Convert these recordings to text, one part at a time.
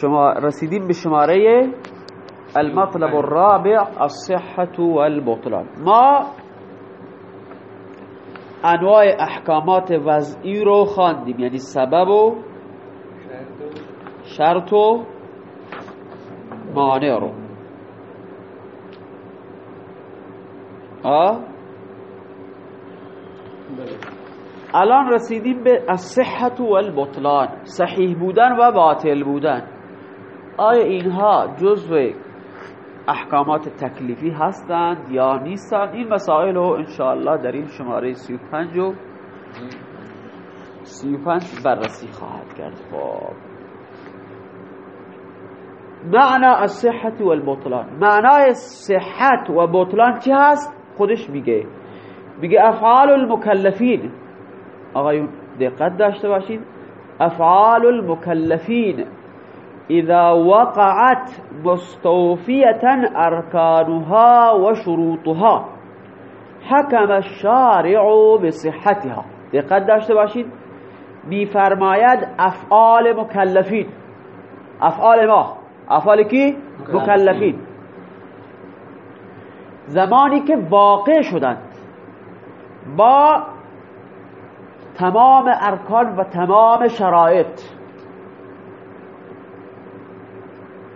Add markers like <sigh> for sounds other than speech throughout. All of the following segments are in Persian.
شما رسیدیم به شماره المطلب الرابع الصحة والبطلان. ما انواع احکامات وضعی رو خواندیم. یعنی سبب و شرط و مانع رو. آه الان رسیدیم به الصحت و البطلان صحیح بودن و باطل بودن. آیا اینها جزو احکامات تکلیفی هستند یا نیستند؟ این مسائل رو انشاءالله در این شماره 35 و 35 بررسی خواهد کرد. خب. معنا الصحت و البطلان معنای صحت و بطلان چی هست؟ خودش میگه. میگه افعال المکلفین. آقایون دقت داشته باشید افعال المکلفین. اذا وقعت مستوفیة ارکانها و شروطها حکم الشارع بصحتها. دقت داشته باشید. میفرماید افعال مکلفین. افعال ما. افعال کی؟ مکلفین. زمانی که واقع شدند با تمام ارکان و تمام شرایط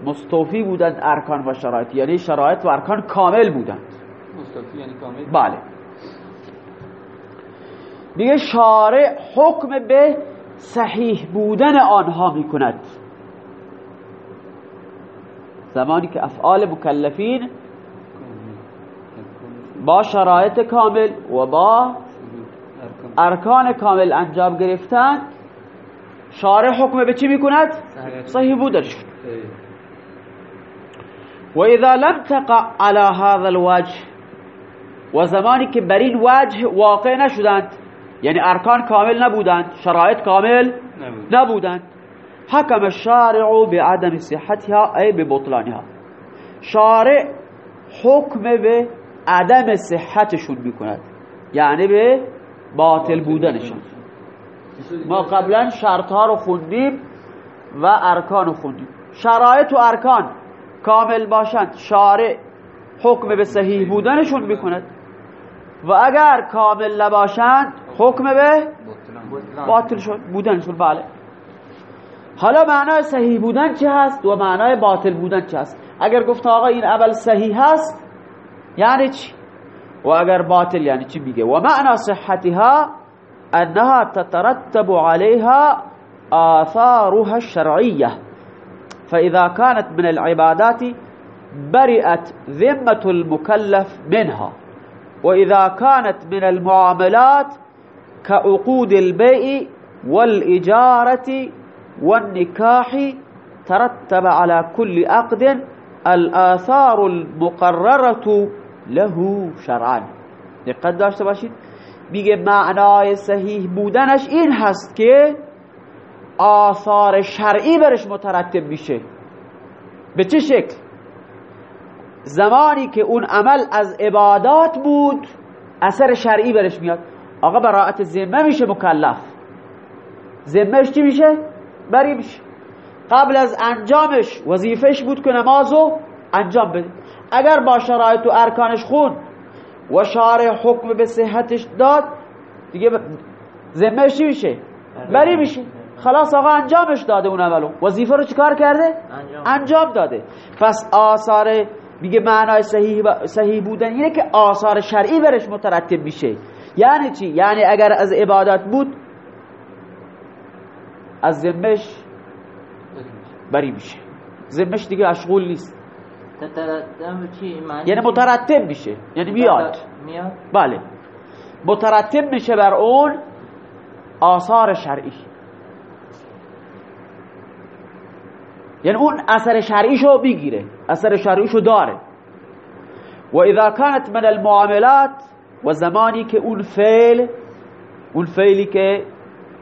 مستوفی بودند ارکان و شرایط. یعنی شرایط و ارکان کامل بودند مستوفی یعنی کامل؟ بله. میگه شارع حکم به صحیح بودن آنها می‌کند. زمانی که افعال مکلفین با شرایط کامل و با ارکان کامل انجام گرفتن شارع حکم به چی می‌کند؟ صحیح. بودنش و اذا لم تقع على هذا الوجه و زمانی که بر این وجه واقع نشدند. یعنی ارکان کامل نبودند شرایط کامل نبودند. حکم الشارع بعدم صحتها ای ببطلانها شارع حکم به عدم صحتشون می‌کند. یعنی به باطل بودنشون. ما قبلا شرط ها رو خوندیم و ارکان رو خوندیم. شرایط و ارکان. کامل باشند. شارع حکم به صحیح بودنشون می‌کند. و اگر کامل نباشند حکم به باطل بودنشون بله. حالا معنای صحیح بودن چه هست و معنای باطل بودن چه هست؟ اگر گفت آقا این عمل صحیح هست یعنی چی؟ و اگر باطل یعنی چی میگه؟ و معنى صحتها انها تترتب عليها آثارها الشرعية فإذا كانت من العبادات برئت ذمة المكلف منها. وإذا كانت من المعاملات كعقود البيع والإجارة والنكاح ترتب على كل عقد الآثار المقررة له شرعا. دقت داشته باشید؟ میگه معنای صحیح بودنش این هست که آثار شرعی برش مترتب میشه. به چه شکل؟ زمانی که اون عمل از عبادات بود اثر شرعی برش میاد. آقا براعت ذمه میشه مکلف. ذمهش چی میشه؟ بری میشه. قبل از انجامش وظیفش بود که نمازو انجام بده. اگر با شرایط و ارکانش خون و شارع حکم به صحتش داد دیگه ذمهش چی میشه؟ بری میشه. خلاص آقا انجامش داده اون عملو وظیفه رو چیکار کرده؟ انجام. انجام داده. پس آثار میگه معنای صحیح, صحیح بودن اینه که آثار شرعی برش مترتب میشه. یعنی چی؟ یعنی اگر از عبادت بود از ذمهش بری میشه. ذمهش دیگه اشغول نیست. یعنی؟ مترتب میشه. یعنی میاد؟ بله. مترتب میشه بر اون آثار شرعی. یعنی اون اثر شرعیشو بگیره اثر شرعیشو داره. و اذا كانت من المعاملات و زمانی که اون فعل اون فعلی که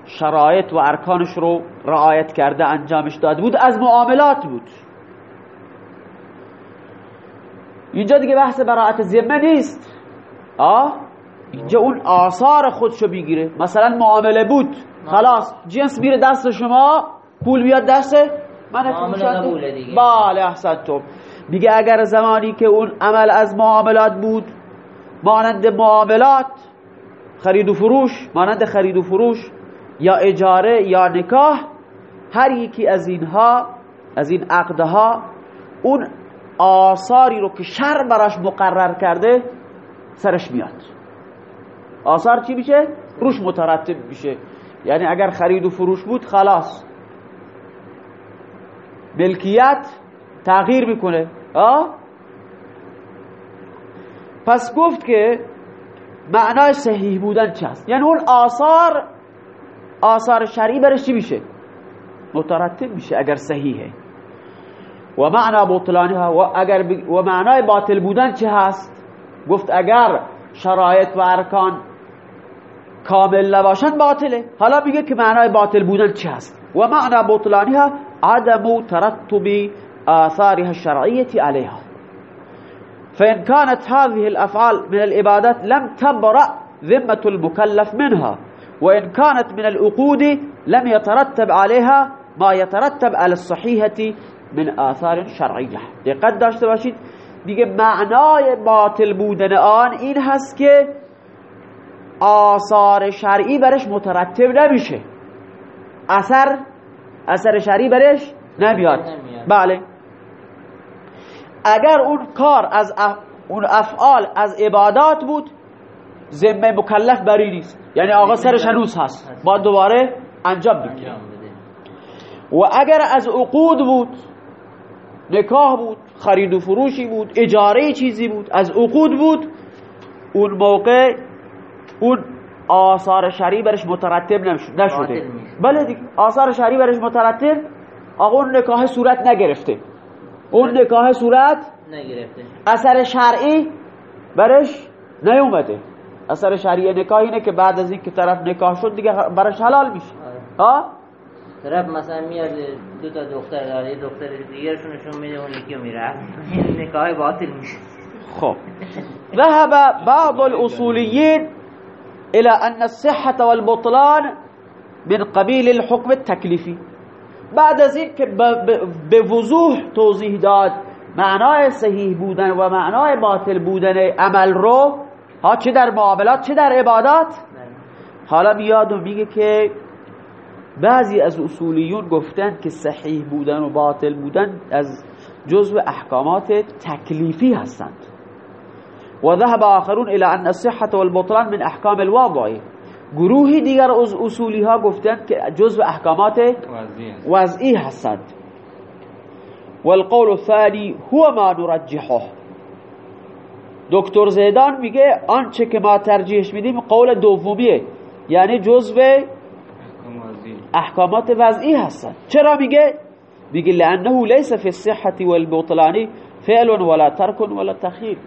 شرایط و ارکانش رو رعایت کرده انجامش داده بود از معاملات بود. اینجا دیگه بحث براعت ذمه نیست. آه اینجا اون آثار خودشو می‌گیره مثلا معامله بود. خلاص جنس میره دست شما پول بیاد دست من قبوله دیگه. بله احسنتم میگه اگر زمانی که اون عمل از معاملات بود مانند معاملات خرید و فروش مانند خرید و فروش یا اجاره یا نکاح هر یکی از اینها از این عقدها اون آثاری رو که شر براش مقرر کرده سرش میاد. آثار چی میشه؟ روش مترتب میشه. یعنی اگر خرید و فروش بود خلاص. ملکیت تغییر می‌کنه. آه؟ پس گفت که معنای صحیح بودن چی هست یعنی اون آثار آثار شرعی برش چی میشه؟ مترتب میشه اگر صحیحه. و معنا بطلانها و اگر ب... و معنای باطل بودن چه هست؟ گفت اگر شرایط و ارکان کامل نباشن باطله. حالا میگه که معنای باطل بودن چه هست؟ و معنا بطلانها عدم ترتب آثارها الشرعية عليها. فإن كانت هذه الأفعال من العبادات لم تبرأ ذمة المكلف منها وإن كانت من العقود لم يترتب عليها ما يترتب على الصحيحة من آثار شرعية. دقت داشته باشید؟ دیگه معنای باطل بودن آن این هست که آثار شرعی برش مترتب نمیشه. اثر اثر شرعی برش نمیاد. بله. اگر اون کار از اف... اون افعال از عبادات بود ذمه مکلف بری نیست. یعنی آقا سرش هنوز هست. با دوباره انجام بده. و اگر از عقود بود نکاح بود خرید و فروشی بود اجاره چیزی بود از عقود بود اون موقع اون آثار شرعی برش مترتب نشده. بله دیگه آثار شرعی برش مترتب آقا اون نکاح صورت نگرفته. اون نکاح صورت نگرفته. اثر شرعی برش نیومده. اثر شرعی نکاح اینه که بعد از این که طرف نکاح شد دیگه برش حلال میشه. آره. ها؟ طرف مثلا میاد دو تا دختر داره یه دختر دیگرشون نشون میده اون یکی میره <laughs> نکاح باطل میشه. خب. ذهب بعض الأصوليين إلى أن الصحة والبطلان من قبيل الحكم التكليفي. بعد از این که به وضوح توضیح داد معنای صحیح بودن و معنای باطل بودن عمل رو ها چه در معاملات چه در عبادات؟ حالا میاد و میگه که بعضی از اصولیون گفتن که صحیح بودن و باطل بودن از جزو احکامات تکلیفی هستند. و ذهب آخرون إلى أن الصحة والبطلان من احکام الواضعی گروهی دیگر از اصولی ها گفتند که جزو احکامات وضعی هستند. والقول الثاني هو ما نرجحه. دکتر زیدان میگه آنچه که ما ترجیحش میدیم قول دومیه. یعنی جزو احکامات وضعی هستن چرا میگه؟ میگه لأنه ليس في الصحة والبطلان فعل ولا ترك ولا تخییر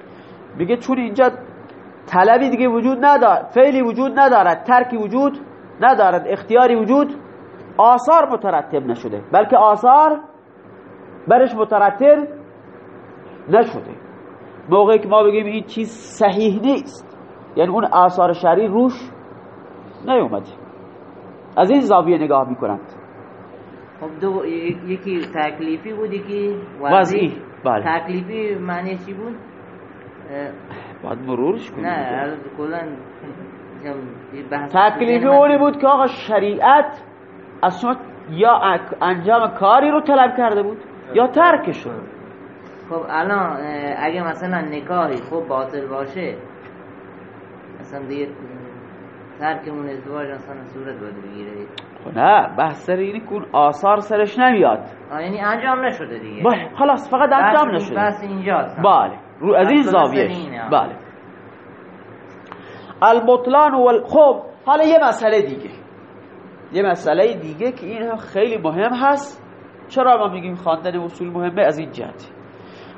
میگه چون اینجا طلبی دیگه وجود ندارد فعلی وجود ندارد ترکی وجود ندارد اختیاری وجود آثار مترتب نشده بلکه آثار برش مترتب نشده. موقعی که ما بگیم این چیز صحیح نیست یعنی اون آثار شرعی روش نیومده. از این زاویه نگاه می‌کنند. خب دو یکی تکلیفی بود یکی وضعی بله. تکلیفی معنی چی بود؟ باید مرورش کنیم نه کلا من- اونی بود که آقا شریعت از شما یا انجام کاری رو طلب کرده بود یا ترکش رو خب الان اگه مثلا نکاحی خب باطل باشه مثلا دیگه ترک اون ازدواج مثلا صورت باید بگیره. خب نه بحث سر اینی که اون آثار سرش نمیاد. یعنی انجام نشده دیگه. خلاص فقط انجام نشده. بحث اینجاست. بله. رو از این زاویه. بله. البطلان و خب حالا یه مسئله دیگه. یه مسئله دیگه که این خیلی مهم هست. چرا ما میگیم خواندن اصول مهمه؟ از این جهتی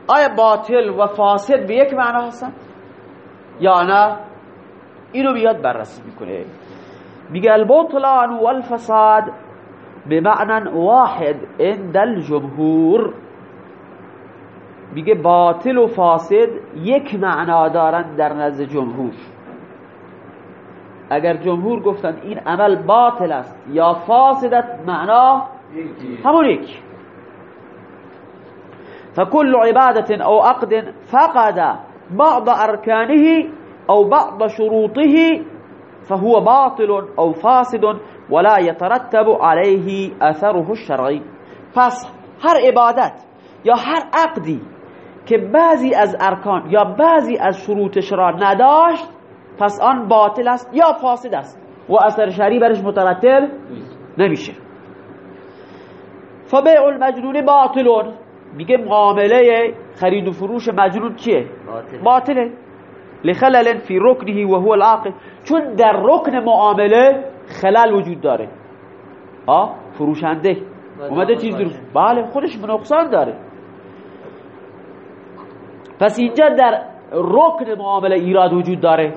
آیا باطل و فاسد به یک معنا هستن؟ یا نه؟ اینو بیاد بررسی می‌کنه. میگه البطلان و الفساد بمعنى واحد عند الجمهور. میگه باطل و فاسد یک معنا دارن در نزد جمهور. اگر جمهور گفتن این عمل باطل است یا فاسدت معنا همون یک. فكل عبادة أو عقد فقد بعض أركانه أو بعض شروطه فهو باطل أو فاسد ولا يترتب عليه أثره الشرعي. پس هر عبادت یا هر عقدی که بعضی از ارکان یا بعضی از شروطش را نداشت پس آن باطل است یا فاسد است. و اثر شرعی برش مترتب نمیشه. فبیع المجنون باطلون میگه معامله خرید و فروش مجنون چیه؟ باطل. باطله. لخلل فی رکنه و هو العاقل. چون در رکن معامله خلل وجود داره. آه فروشنده. اومده چیز رو بله خودش نقصان داره. پس اینجا در رکن معامله ایراد وجود داره.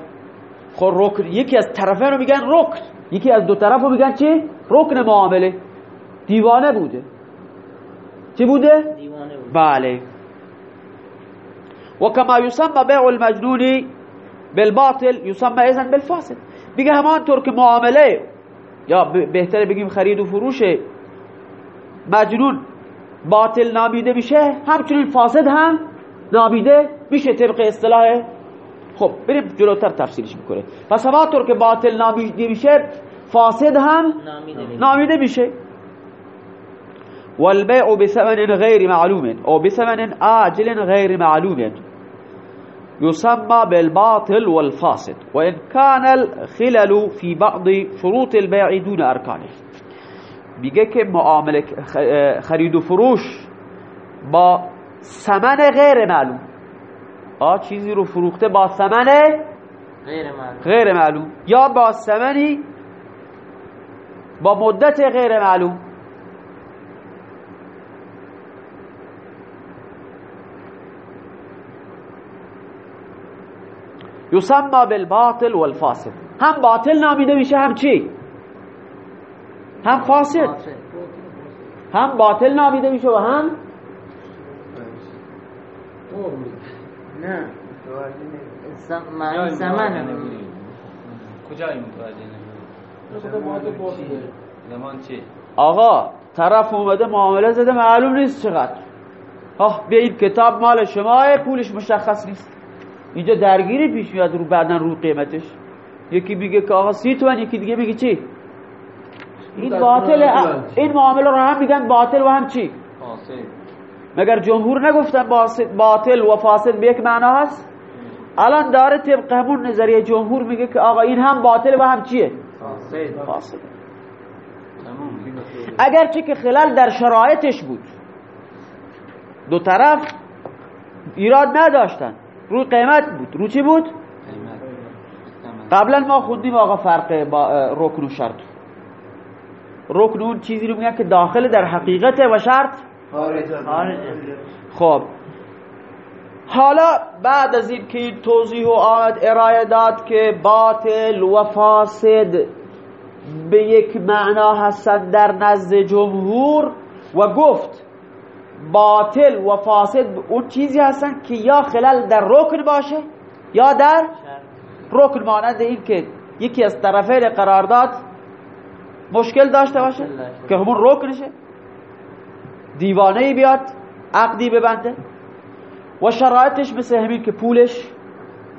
خب رکن یکی از طرفین رو میگن رکن یکی از دو طرف رو میگن چی؟ رکن معامله. دیوانه بوده. چی بوده؟ دیوانه بود بله. و کما یسمى بیع المجنون بالباطل یسمى اذن بالفاسد. میگه همانطور که معامله یا بهتره بگیم خرید و فروش مجنون باطل نامیده میشه همچنین فاسد هم نامیده میشه طبق اصطلاح؟ خب بریم جلوتر تفصیلش می‌کنه. پس همانطور که باطل نامیده میشه فاسد هم نامیده میشه. والبيع بثمن غير معلوم أو بثمن آجل غير معلوم. يسمى بالباطل والفاسد. وإن كان الخلل في بعض شروط البيع دون أركانه میگه که معامله خرید و فروش با ثمن غیر معلوم. آ چیزی رو فروخته با ثمن غیر معلوم. غیر معلوم. یا با ثمنی با مدت غیر معلوم. یسمى بالباطل والفاسد. هم باطل نامیده میشه هم چی؟ هم فاسد. فاسد. هم باطل نامیده میشه و هم نه. معنی سمن کجایی متوجه زمان چی؟ آقا طرف اومده معامله زده معلوم نیست چقدر. آه بیا این کتاب مال شماه پولش مشخص نیست. اینجا درگیری پیش میاد رو بعدا رو قیمتش. یکی میگه که آقا سی تومن یکی دیگه میگه چی؟ این باطل این معامله رو هم میگن باطل و هم چی؟ فاسد مگر جمهور نگفتن باطل و فاسد به یک معنا هست؟ الان داره طبق همون نظریه جمهور میگه که آقا این هم باطل و هم چیه؟ فاسد. فاسد. تمام. اگرچه که خلال در شرایطش بود. دو طرف ایراد نداشتن. روی قیمت بود. رو چی بود؟ قبلا ما خوندیم آقا فرق با رکن و شرط. رکن اون چیزی رو میگن که داخل در حقیقته و شرط خب. حالا بعد از این که این توضیح و آمد ارائه داد که باطل و فاسد به یک معنا هستند در نزد جمهور و گفت باطل و فاسد اون چیزی هستن که یا خلال در رکن باشه یا در رکن مانند این که یکی از طرفین قرارداد مشکل داشته باشه. که همون رکنشه. دیوانه ای بیاد عقدی ببنده و شرایطش مثل همین که پولش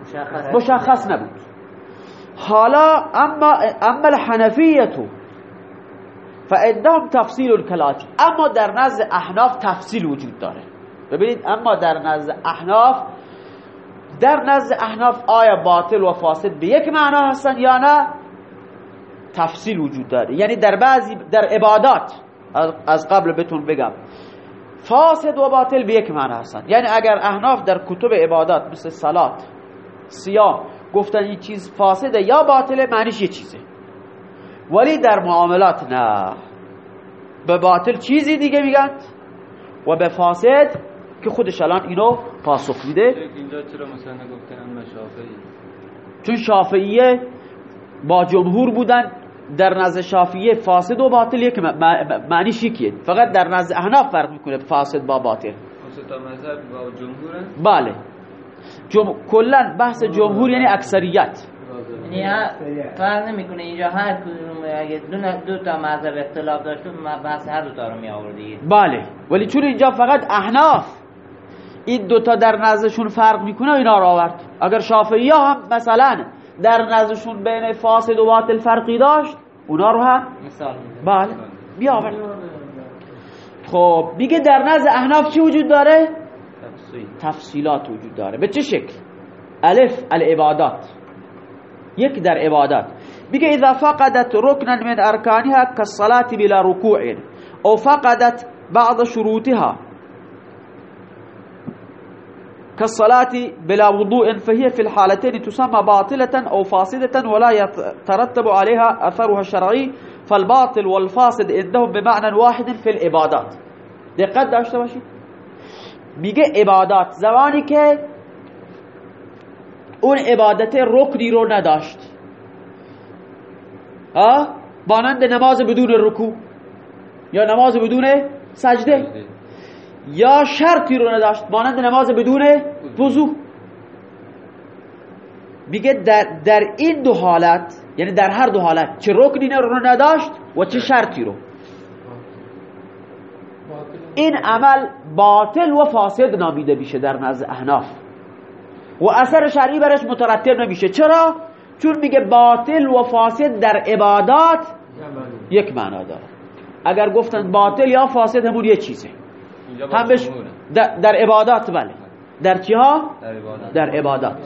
مشخص. مشخص نبود. حالا اما اما الحنفیتو فعندهم تفصیل الکلات اما در نزد احناف تفصیل وجود داره. ببینید اما در نزد احناف در نزد احناف آیا باطل و فاسد به یک معنا هستن یا نه؟ تفصیل وجود داره. یعنی در بعضی در عبادات از- قبل بهتون بگم. فاسد و باطل به یک معنا هستن. یعنی اگر احناف در کتب عبادات مثل صلات سیام گفتن این چیز فاسده یا باطله معنیش یه چیزه. ولی در معاملات نه. به باطل چیزی دیگه میگن و به فاسد که خودش الان اینو پاسخ میده. اینجا چرا مثلا اما شافعی؟ چون شافعیه با جمهور بودن در نزد شافعیه فاسد و باطل یک م- م- معنیش یکیه فقط در نزد احناف فرق می‌کنه فاسد با باطل. اون سه تا مذهب با جمهورن بله. جم... کلا بحث جمهور یعنی اکثریت. یعنی ها- فرق نمی‌کنه اینجا هر کدوم اگه دو, دو تا مذهب اختلاف داشت ما بحث هر دو تا رو می بله. ولی چون اینجا فقط احناف این دوتا در نزدشون فرق می‌کنه اینا رو آورد. اگر شافعی ها هم مثلا در نزدشون بین فاسد و باطل فرقی داشت؟ اونا رو هم؟ بله. بیاورد خب میگه در نزد احناف چی وجود داره؟ تفصیل. تفصیلات وجود داره. به چه شکل؟ الف العبادات. یک در عبادات. میگه اذا فقدت ركنا من اركانها كالصلاة بلا ركوع او فقدت بعض شروطها. كالصلاة بلا وضوء فهي في الحالتين تسمى باطلة أو فاسدة ولا يترتب عليها أثرها الشرعي فالباطل والفاسد عندهم بمعنى واحد في العبادات. دقت داشته باشید میگه عبادات. زمانی که اون عبادت رکنی رو نداشت. ها؟ مانند نماز بدون رکوع یا نماز بدون سجده. یا شرطی رو نداشت مانند نماز بدون وضو. میگه در, در این دو حالت یعنی در هر دو حالت چه رکنی رو نداشت و چه شرطی رو. این عمل باطل و فاسد نامیده میشه در نزد احناف. و اثر شرعی برش مترتب نمیشه. چرا؟ چون میگه باطل و فاسد در عبادات یک معنا داره. اگر گفتن باطل یا فاسد همون یه چیزه. هم بهش. در, در عبادات بله. در چی ها؟ در عبادات.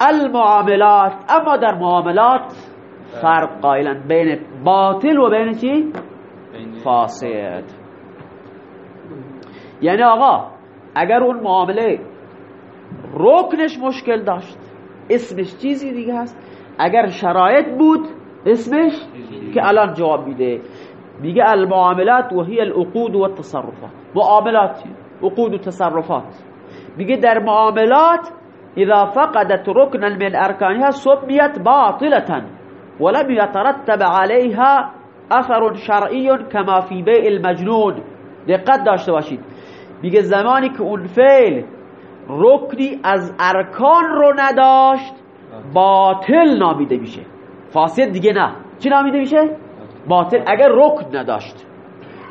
المعاملات. اما در معاملات فرق قائلن بین باطل و بین چی؟ فاسد. یعنی آقا اگر اون معامله رکنش مشکل داشت اسمش چیزی دیگه هست. اگر شرایط بود اسمش که الان جواب میده. میگه المعاملات و هی العقود و التصرفات معاملات عقود و تصرفات میگه در معاملات إذا فقدت ركنا من أركانها سميت باطلة ولم يترتب عليها أثر شرعي كما في بيع المجنون. دقت داشته باشید. میگه زمانی که اون فعل رکنی از ارکان رو نداشت باطل نامیده میشه فاسد دیگه نه. چی نامیده میشه؟ باطل اگر رکن نداشت.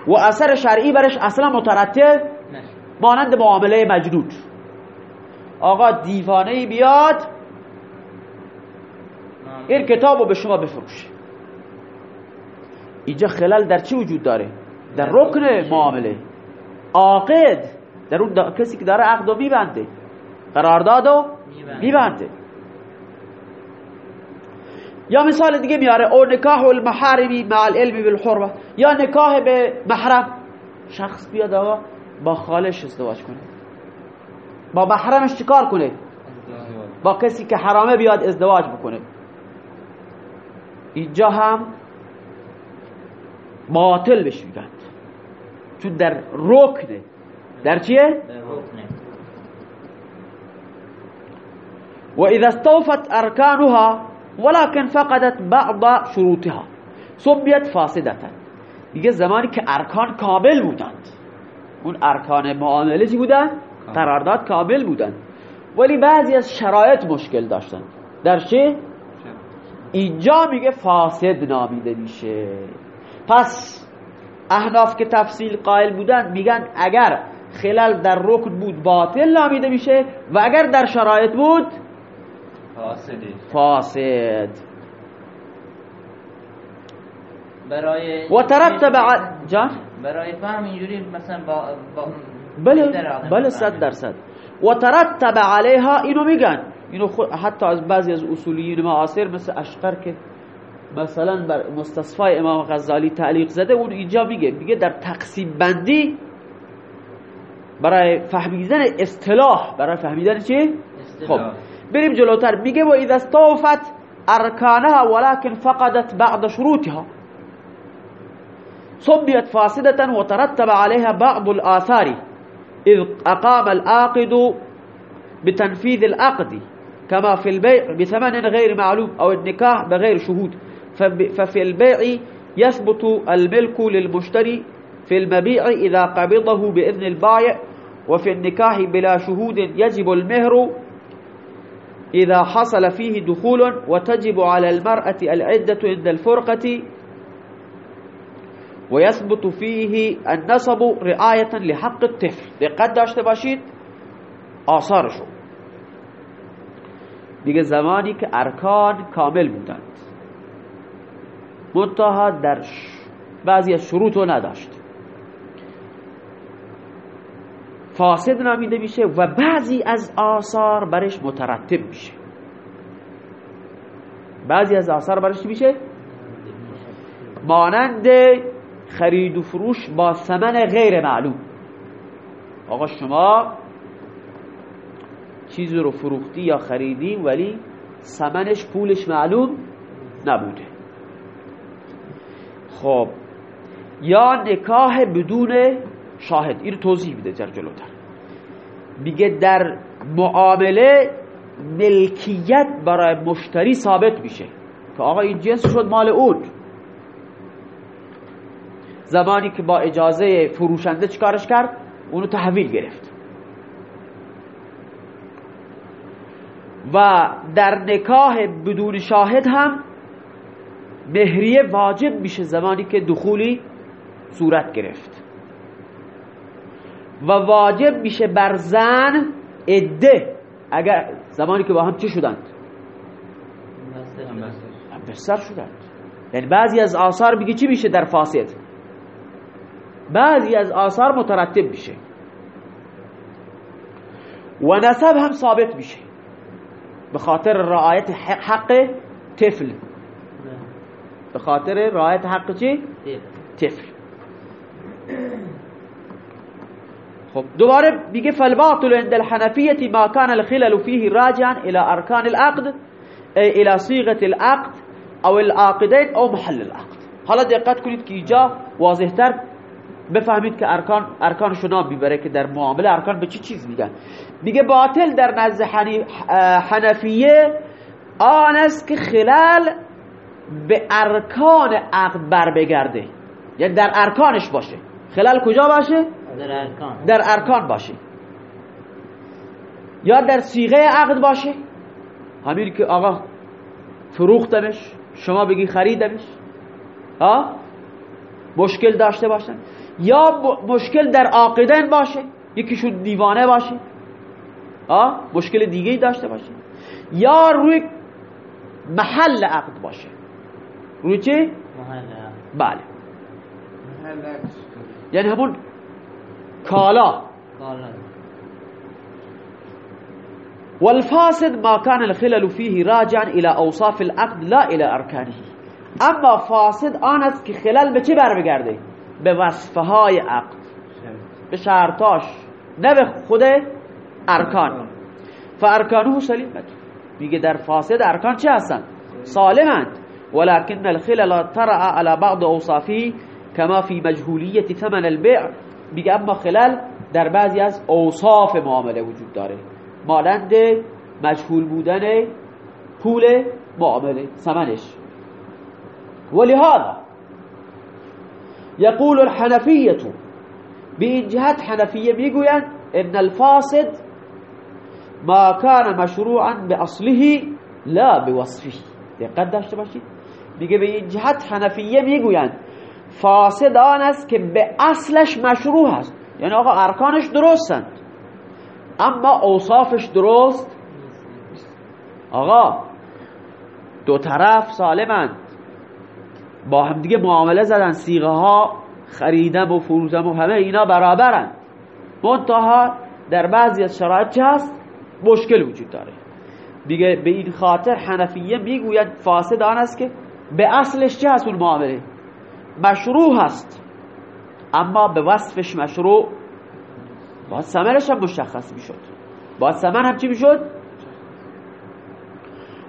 و اثر شرعی برش اصلا مترتب. مانند معامله مجنون. آقا دیوانه بیاد این کتاب رو به شما بفروشه اینجا خلال در چی وجود داره؟ در رکن معامله. عاقد در اون دا- کسی که داره عقد رو میبنده. قرارداد رو می‌بنده. یا مثال دیگه میاره او نکاح المحارمی مع العلم بالحرمه یا نکاح به محرم. شخص بیاد آقا با خالش ازدواج کنه. با محرمش چیکار کنه؟ با کسی که حرامه بیاد ازدواج بکنه. اینجا هم باطل بهش میگن. چون در رکنه در چیه؟ در رکنه. وإذا استوفت أركانها ولكن فقدت بعض شروطها. سميت فاسدة دیگه زمانی که ارکان کامل بودند. اون ارکان معامله چی بودن؟ قرارداد کامل بودند. ولی بعضی از شرایط مشکل داشتند. در چه؟ اینجا میگه فاسد نامیده میشه. پس احناف که تفصیل قائل بودن میگن اگر خلال در رکن بود باطل نامیده میشه و اگر در شرایط بود فاسده فاسد. برای و ترتب جان؟ برای فهم اینجوری مثلا با, با بله بله. صد درصد. و ترتب علیها اینو میگن. اینو خود حتی از بعضی از اصولیین معاصر مثل اشقر که مثلا بر مستصفای امام غزالی تعلیق زده اون اینجا میگه. میگه در تقسیم بندی برای فهمیدن اصطلاح برای فهمیدن چی؟ خب. بریم جلوتر میگه و اذا استوفت ارکانها ولكن فقدت بعض شروطها. سميت فاسدة وترتب عليها بعض الآثار. إذ أقام العاقد بتنفيذ العقد كما في البيع بثمن غير معلوم أو النكاح بغير شهود. ففي البيع يثبت الملك للمشتري في المبيع إذا قبضه بإذن البائع وفي النكاح بلا شهود يجب المهر إذا حصل فيه دخول وتجب على المرأة العدة عند الفرقة و یثبت فیه النصب رعایتا لحق الطفل. دقت داشته باشید؟ آثارشو دیگه زمانی که ارکان کامل بودند. منتها در بعضی از شروط رو نداشت. فاسد نامیده میشه و بعضی از آثار برش مترتب میشه. بعضی از آثار برش میشه؟ مانند خرید و فروش با ثمن غیر معلوم. آقا شما چیزی رو فروختی یا خریدی ولی ثمنش پولش معلوم نبوده. خب یا نکاح بدون شاهد. این توضیح میده در جلوتر. میگه در معامله ملکیت برای مشتری ثابت میشه که آقا این جنس شد مال اون. زمانی که با اجازه فروشنده چکارش کرد؟ اونو تحویل گرفت. و در نکاح بدون شاهد هم مهریه واجب میشه زمانی که دخولی صورت گرفت. و واجب میشه بر زن عده. اگر زمانی که با هم چه شدند؟ بستر شدند. یعنی بعضی از آثار میگه چی میشه در فاسد؟ بعضی از آثار مترتب میشه. و نسب هم ثابت میشه. به خاطر رعایت حق طفل. به خاطر رعایت حق چی؟ طفل. خب دوباره میگه فالباطل عند الحنفیه ما كان الخلل فيه راجعا الى اركان العقد الى صيغه العقد او العاقدين او محل العقد. حالا دقت کنید که اینجا واضحتر بفهمید که ارکان ارکان شنا بیبره که در معامله ارکان به چی چیز میگن. میگه باطل در نزد حنفیه آن است که خلال به ارکان عقد بر بگرده یعنی در ارکانش باشه. خلال کجا باشه؟ در ارکان. در ارکان باشه یا در سیغه عقد باشه همین که آقا فروختمش شما بگی خریدمش ها؟ مشکل داشته باشن. یا مشکل در عاقدن باشه یکیشون دیوانه باشه ها؟ مشکل دیگه ای داشته باشه یا روی محل عقد باشه روی چه؟ محل بله. یعنی همون کالا والفاسد ما كان الخلل فيه راجعا إلى أوصاف العقد لا إلى أركانه. أما فاسد آن است که خلل به چه برمیگرده به وصفه های عقد. به شرطاش نه به خود ارکان. فارکانه سلیمت. میگه در فاسد ارکان چه هستن؟ سالمند. ولكن الخلل طرأ على بعض أوصافه كما في مجهولية ثمن البيع. میگه اما خلل در بعضی از اوصاف معامله وجود داره. مانند مجهول بودن پول معامله ثمنش. ولهذا يقول الحنفية بإن جهت حنفية می‌گویند ان الفاسد ما كان مشروعا بأصله لا بوصفه. دقت داشته باشید. میگه به این جهت حنفیه می‌گویند فاسد آن است که به اصلش مشروع هست. یعنی آقا ارکانش درستند. اما اوصافش درست آقا دو طرف سالمند. با همدیگه معامله زدن سیغه ها خریدم و فروزم و همه اینا برابرند منتها در بعضی از شرایط چه هست مشکل وجود داره. دیگه به این خاطر حنفیه می‌گوید فاسد آن است که به اصلش چه هست اون معامله؟ مشروع هست. اما به وصفش مشروع باید ثمنش هم مشخص می‌شد. باید ثمن هم چی می‌شد؟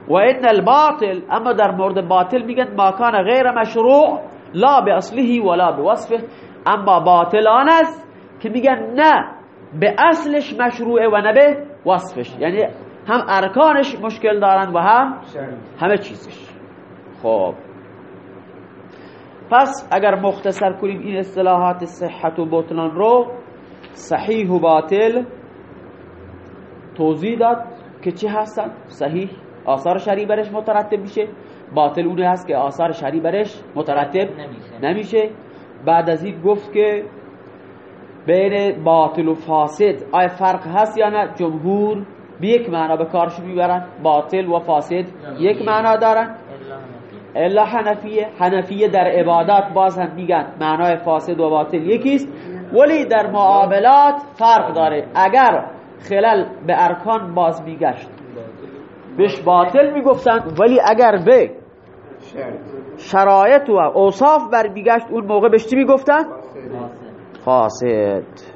و ان الباطل اما در مورد باطل میگن ما کان غیر مشروع لا به اصله ولا به وصفه. اما باطل آن است که میگن نه به اصلش مشروعه و نه به وصفش. یعنی هم ارکانش مشکل دارن و هم همه چیزش. خب. پس اگر مختصر کنیم این اصطلاحات صحت و بطلان رو صحیح و باطل توضیح داد که چه هستن؟ صحیح. آثار شرعی برش مترتب میشه. باطل اونه هست که آثار شرعی برش مترتب نمیشه. نمیشه. بعد از این گفت که بین باطل و فاسد آیا فرق هست یا نه؟ جمهور به یک معنا به کارش می‌برن. باطل و فاسد یک معنا دارن. الا حنفیه. حنفیه در عبادات باز هم میگن معنای فاسد و باطل یکیست. ولی در معاملات فرق داره. اگر خلال به ارکان باز میگشت بهش باطل می‌گفتن. ولی اگر به شرایط و اوصاف بر میگشت اون موقع بهش چی می‌گفتن؟ فاسد.